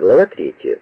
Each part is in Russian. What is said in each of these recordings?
Глава третья.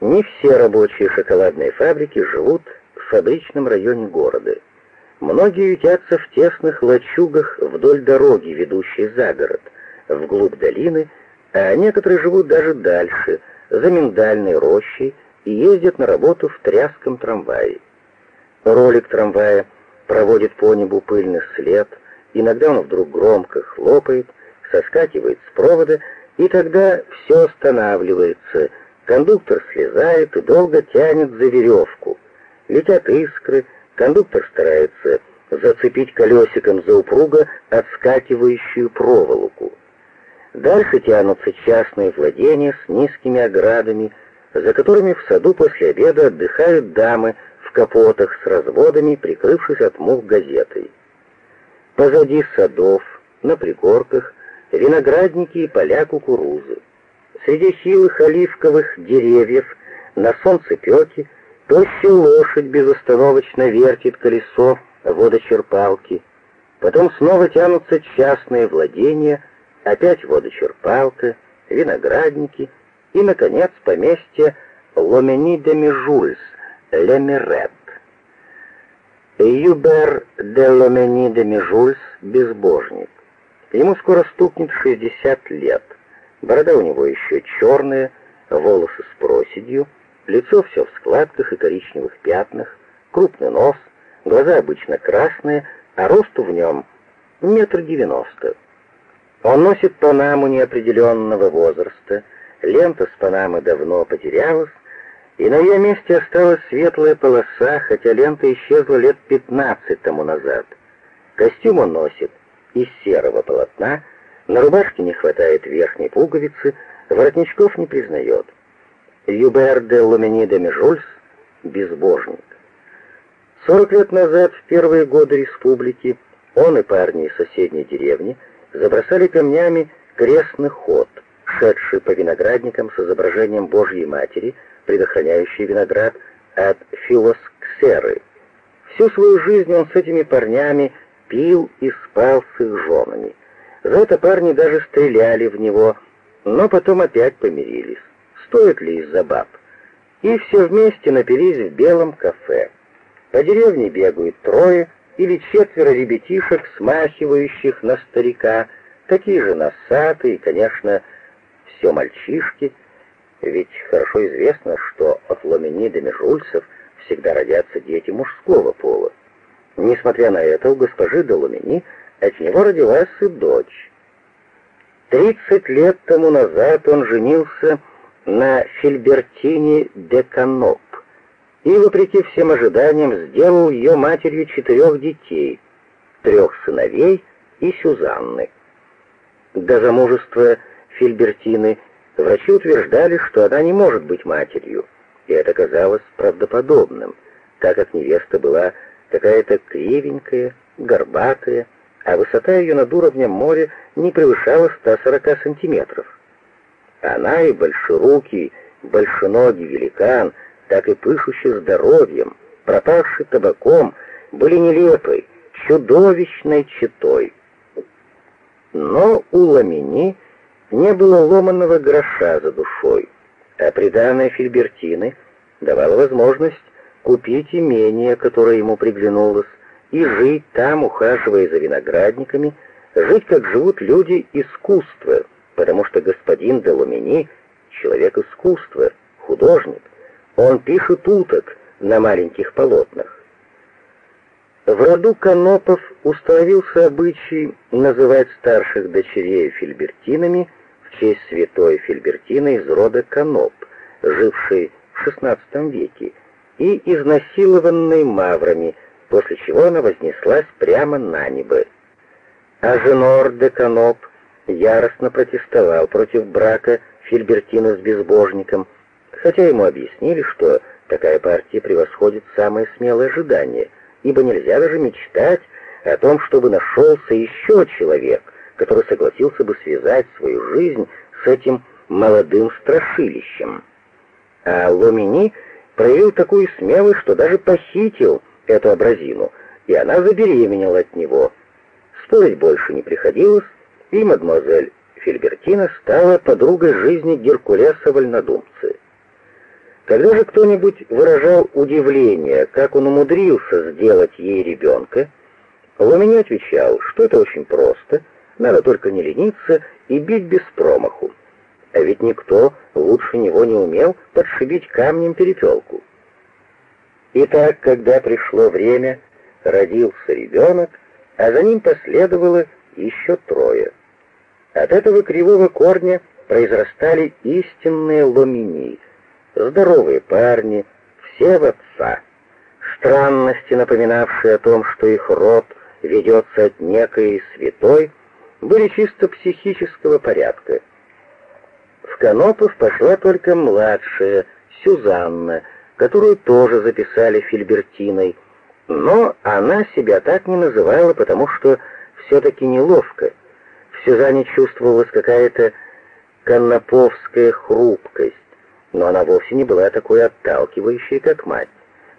Не все рабочие шоколадной фабрики живут в фабричном районе города. Многие ютятся в тесных лачугах вдоль дороги, ведущей за город, вглубь долины, а некоторые живут даже дальше, за миндальной рощей, и ездят на работу в тряском трамвае. Ролик трамвая проводит по небу пыльный след, иногда он вдруг громко хлопает, соскакивает с провода, и тогда все останавливается, кондуктор слезает и долго тянет за веревку. Летят искры, кондуктор старается зацепить колесиком за упруго отскакивающую проволоку. Дальше тянутся частные владения с низкими оградами, за которыми в саду после обеда отдыхают дамы в капотах с разводами, прикрывшись от мух газетой. Позади садов, на пригорках, виноградники и поля кукурузы. Среди хилых оливковых деревьев на солнцепёке тощая лошадь безостановочно вертит колесо водочерпалки. Потом снова тянутся частные владения, опять водочерпалка, виноградники и, наконец, поместье Ломени де Межульс, Лемерет. Юбер де Ломени де Межульс, безбожник. Ему скоро стукнет 60 лет. Борода у него еще черная, волосы с проседью, лицо все в складках и коричневых пятнах, крупный нос, глаза обычно красные, а росту в нем метр девяносто. Он носит панаму неопределенного возраста, лента с панамы давно потерялась, и на ее месте осталась светлая полоса, хотя лента исчезла лет пятнадцать тому назад. Костюм он носит из серого полотна, на рубашке не хватает верхней пуговицы, воротничков не признает. Юбер де Лумени де Межульс — безбожник. Сорок лет назад, в первые годы республики, он и парни из соседней деревни забросали камнями крестный ход, шедший по виноградникам с изображением Божьей Матери, предохраняющей виноград от филосксеры. Всю свою жизнь он с этими парнями пил и спал с их женами. За это парни даже стреляли в него, но потом опять помирились. Стоит ли из-за баб? И все вместе напились в белом кафе. По деревне бегают трое или четверо ребятишек, смахивающих на старика, такие же носатые, конечно, все мальчишки, ведь хорошо известно, что от ламинидами жульцев всегда родятся дети мужского пола. Несмотря на это, у госпожи Доломини от него родилась и дочь. Тридцать лет тому назад он женился на Фильбертине де Каноп и, вопреки всем ожиданиям, сделал ее матерью четырех детей, трех сыновей и Сюзанны. До замужества Фильбертины врачи утверждали, что она не может быть матерью, и это казалось правдоподобным, так как невеста была какая-то кривенькая, горбатая, а высота ее над уровнем моря не превышала 140 сантиметров. Она и большерукий, большеногий великан, так и пышущий здоровьем, пропавший табаком, были нелепой, чудовищной читой. Но у Ламини не было ломаного гроша за душой, а приданная Фильбертины давала возможность купить имение, которое ему приглянулось, и жить там, ухаживая за виноградниками, жить, как живут люди искусства, потому что господин Делумини — человек искусства, художник. Он пишет уток на маленьких полотнах. В роду Канопов установился обычай называть старших дочерей Фильбертинами в честь святой Фильбертины из рода Каноп, жившей в XVI веке, и изнасилованной маврами, после чего она вознеслась прямо на небо. А Женор де Каноп яростно протестовал против брака Фильбертина с безбожником, хотя ему объяснили, что такая партия превосходит самые смелые ожидания, ибо нельзя даже мечтать о том, чтобы нашелся еще человек, который согласился бы связать свою жизнь с этим молодым страшилищем. А Ломини проявил такую смелость, что даже похитил эту образину, и она забеременела от него. Спорить больше не приходилось, и мадемуазель Фильбертина стала подругой жизни Геркулеса Вольнодумцы. Когда же кто-нибудь выражал удивление, как он умудрился сделать ей ребенка, Ломини отвечал, что это очень просто, надо только не лениться и бить без промаху. А ведь никто лучше него не умел подшибить камнем перепелку. Итак, когда пришло время, родился ребенок, а за ним последовало еще трое. От этого кривого корня произрастали истинные ломини, здоровые парни, все в отца. Странности, напоминавшие о том, что их род ведется от некой святой, были чисто психического порядка. В Канопов пошла только младшая, Сюзанна, которую тоже записали Фильбертиной, но она себя так не называла, потому что все-таки неловко. В Сюзанне чувствовалась какая-то канаповская хрупкость, но она вовсе не была такой отталкивающей, как мать.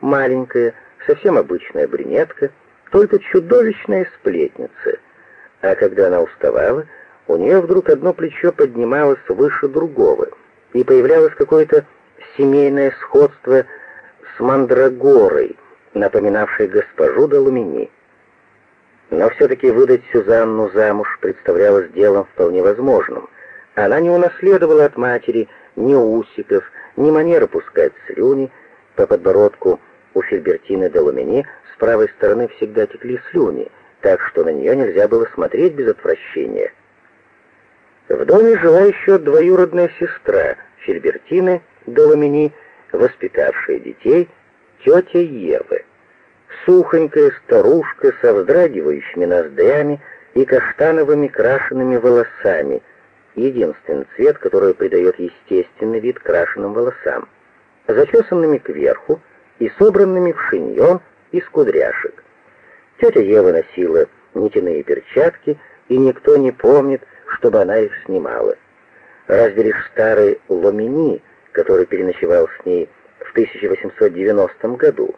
Маленькая, совсем обычная брюнетка, только чудовищная сплетница. А когда она уставала, у нее вдруг одно плечо поднималось выше другого, и появлялось какое-то семейное сходство с Мандрагорой, напоминавшей госпожу Долумини. Но все-таки выдать Сюзанну замуж представлялось делом вполне возможным. Она не унаследовала от матери ни усиков, ни манеры пускать слюни. По подбородку у Фильбертины де с правой стороны всегда текли слюни, так что на нее нельзя было смотреть без отвращения. В доме жила еще двоюродная сестра Фильбертины де Лумини, воспитавшая детей, тетя Евы. Сухонькая старушка со вздрагивающими ноздрями и каштановыми крашенными волосами, единственный цвет, который придает естественный вид крашеным волосам, зачесанными кверху и собранными в шиньон из кудряшек. Тетя Ева носила нитяные перчатки, и никто не помнит, чтобы она их снимала. Разве лишь старый Ломини, который переночевал с ней в 1890 году.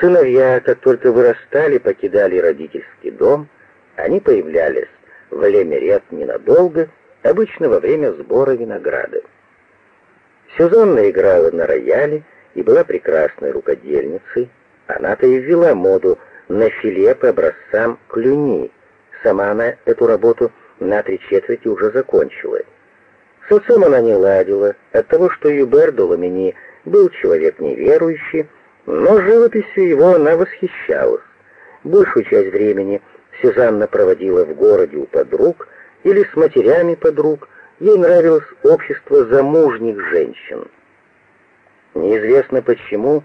Сыновья, как только вырастали, покидали родительский дом, они появлялись в Лемерет ненадолго, обычно во время сбора винограда. Сюзанна играла на рояле и была прекрасной рукодельницей. Она-то и ввела моду на филе по образцам клюни. Сама она эту работу на три четверти уже закончила. С отцом она не ладила, от того, что Юбер Доломини был человек неверующий, но живописью его она восхищалась. Большую часть времени Сюзанна проводила в городе у подруг или с матерями подруг, ей нравилось общество замужних женщин. Неизвестно почему,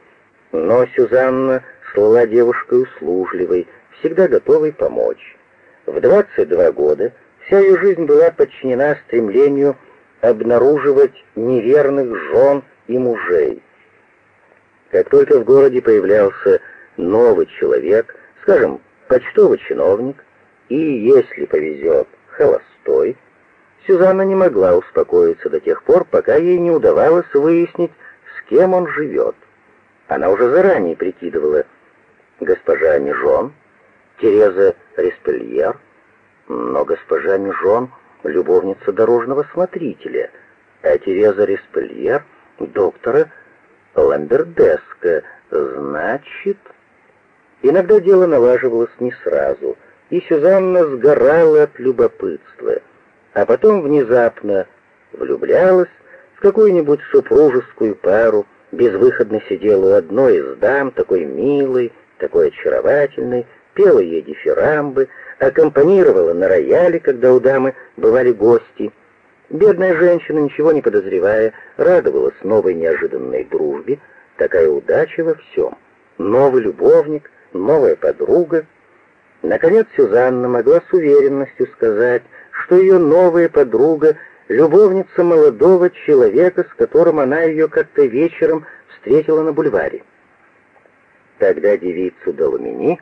но Сюзанна слала девушкой услужливой, всегда готовой помочь. В 22 года вся ее жизнь была подчинена стремлению обнаруживать неверных жен и мужей. Как только в городе появлялся новый человек, скажем, почтовый чиновник, и, если повезет, холостой, Сюзанна не могла успокоиться до тех пор, пока ей не удавалось выяснить, с кем он живет. Она уже заранее прикидывала, госпожа Межон, Тереза Респельер, но госпожа Межон — любовница дорожного смотрителя, а Тереза Респельер — доктора Ламбердеска, значит... Иногда дело налаживалось не сразу, и Сюзанна сгорала от любопытства, а потом внезапно влюблялась в какую-нибудь супружескую пару, безвыходно сидела у одной из дам, такой милой, такой очаровательной, пела ей дифирамбы, аккомпанировала на рояле, когда у дамы бывали гости. Бедная женщина, ничего не подозревая, радовалась новой неожиданной дружбе, такая удача во всем. Новый любовник, новая подруга. Наконец Сюзанна могла с уверенностью сказать, что ее новая подруга — любовница молодого человека, с которым она ее как-то вечером встретила на бульваре. Тогда девицу Доломини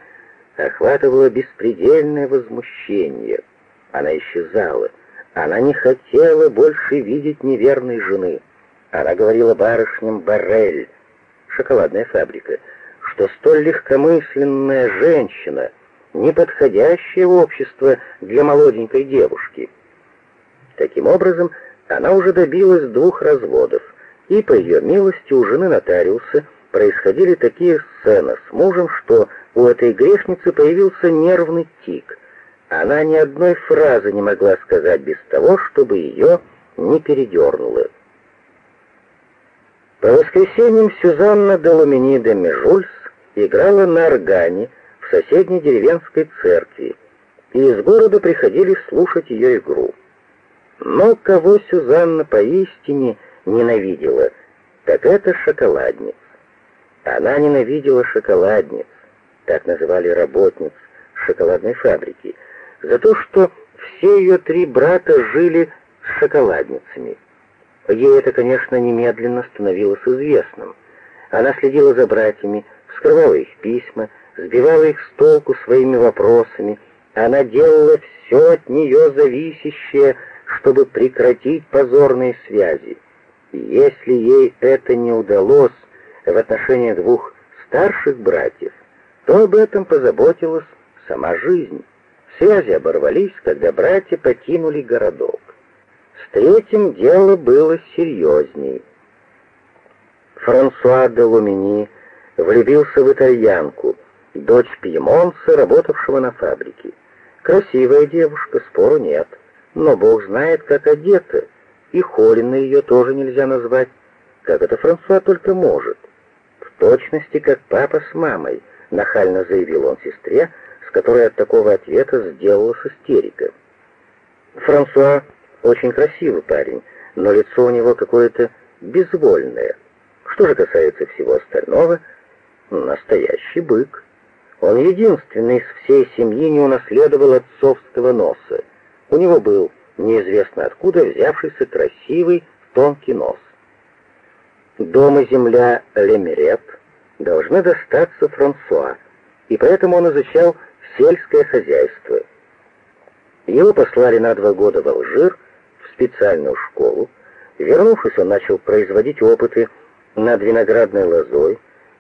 охватывало беспредельное возмущение. Она исчезала. Она не хотела больше видеть неверной жены. Она говорила барышням Барель, шоколадная фабрика, что столь легкомысленная женщина — неподходящее общество для молоденькой девушки. Таким образом, она уже добилась двух разводов, и по ее милости у жены нотариуса происходили такие сцены с мужем, что у этой грешницы появился нервный тик. Она ни одной фразы не могла сказать без того, чтобы ее не передернуло. По воскресеньям Сюзанна де Лумини де Межульс играла на органе в соседней деревенской церкви, и из города приходили слушать ее игру. Но кого Сюзанна поистине ненавидела, так это шоколадниц. Она ненавидела шоколадниц, так называли работниц шоколадной фабрики, за то, что все ее три брата жили с шоколадницами. Ей это, конечно, немедленно становилось известным. Она следила за братьями, вскрывала их письма, сбивала их с толку своими вопросами. Она делала все от нее зависящее, чтобы прекратить позорные связи. И если ей это не удалось в отношении двух старших братьев, то об этом позаботилась сама жизнь. Связи оборвались, когда братья покинули городок. С третьим дело было серьезней. Франсуа де Лумини влюбился в итальянку, дочь пьемонца, работавшего на фабрике. Красивая девушка, спору нет, но бог знает, как одета, и Холина ее тоже нельзя назвать, как это Франсуа только может. Точности, как папа с мамой, нахально заявил он сестре, с которой от такого ответа сделалась истерика. Франсуа очень красивый парень, но лицо у него какое-то безвольное. Что же касается всего остального, настоящий бык. Он единственный из всей семьи не унаследовал отцовского носа. У него был неизвестно откуда взявшийся красивый тонкий нос. Дом и земля Лемерет должны достаться Франсуа, и поэтому он изучал сельское хозяйство. Его послали на два года в Алжир, специальную школу. Вернувшись, он начал производить опыты над виноградной лозой.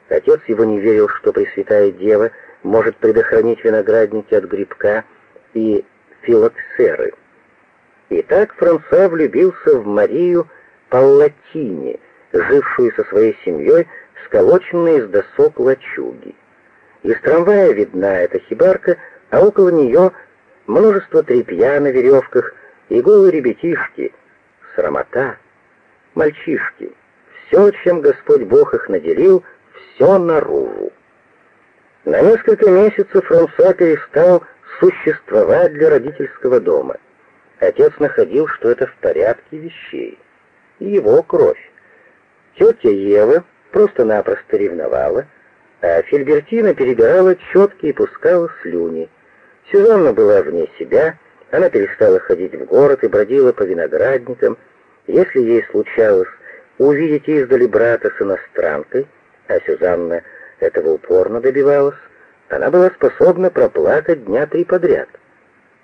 Отец его не верил, что Пресвятая Дева может предохранить виноградники от грибка и филоксеры. Итак, Франсуа влюбился в Марию Паллатини, жившую со своей семьей, сколоченной из досок лачуги. Из трамвая видна эта хибарка, а около нее множество тряпья на веревках, и голые ребятишки, срамота, мальчишки, все, чем Господь Бог их наделил, все наружу. На несколько месяцев Франсуа перестал существовать для родительского дома. Отец находил, что это в порядке вещей. Его кровь. Тетя Ева просто-напросто ревновала, а Фильбертина перебирала четки и пускала слюни. Сюзанна была вне себя, она перестала ходить в город и бродила по виноградникам. Если ей случалось увидеть издали брата с иностранкой, а Сюзанна этого упорно добивалась, она была способна проплакать дня три подряд.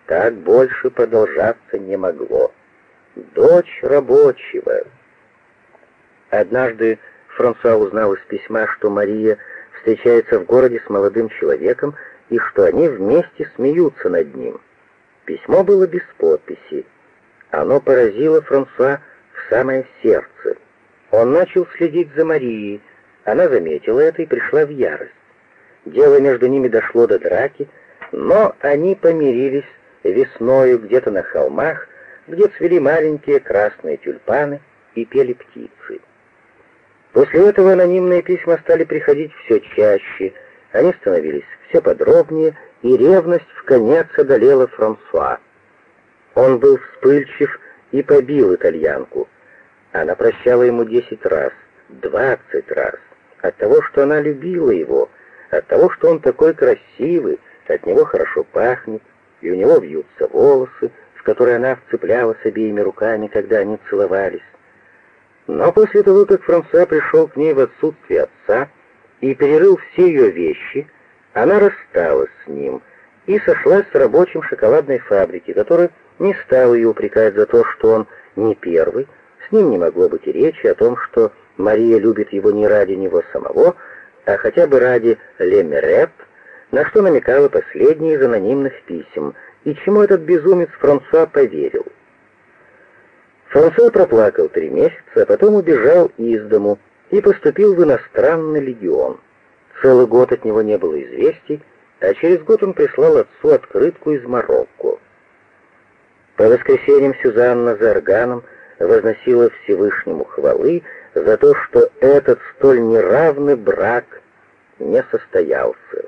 Так больше продолжаться не могло. Дочь рабочего. Однажды Франсуа узнал из письма, что Мария встречается в городе с молодым человеком и что они вместе смеются над ним. Письмо было без подписи. Оно поразило Франсуа в самое сердце. Он начал следить за Марией. Она заметила это и пришла в ярость. Дело между ними дошло до драки, но они помирились весною где-то на холмах, где цвели маленькие красные тюльпаны и пели птицы. После этого анонимные письма стали приходить все чаще, они становились все подробнее, и ревность в конец одолела Франсуа. Он был вспыльчив и побил итальянку. Она прощала ему десять раз, двадцать раз, от того, что она любила его, от того, что он такой красивый, от него хорошо пахнет, и у него вьются волосы, в которые она вцеплялась обеими руками, когда они целовались. Но после того, как Франсуа пришел к ней в отсутствие отца и перерыл все ее вещи, она рассталась с ним и сошлась с рабочим шоколадной фабрики, который не стал ее упрекать за то, что он не первый, с ним не могло быть и речи о том, что Мария любит его не ради него самого, а хотя бы ради Лемерет, на что намекала последняя из анонимных писем, и чему этот безумец Франсуа поверил. Франсуа проплакал три месяца, а потом убежал из дому и поступил в иностранный легион. Целый год от него не было известий, а через год он прислал отцу открытку из Марокко. По воскресеньям Сюзанна за органом возносила Всевышнему хвалы за то, что этот столь неравный брак не состоялся.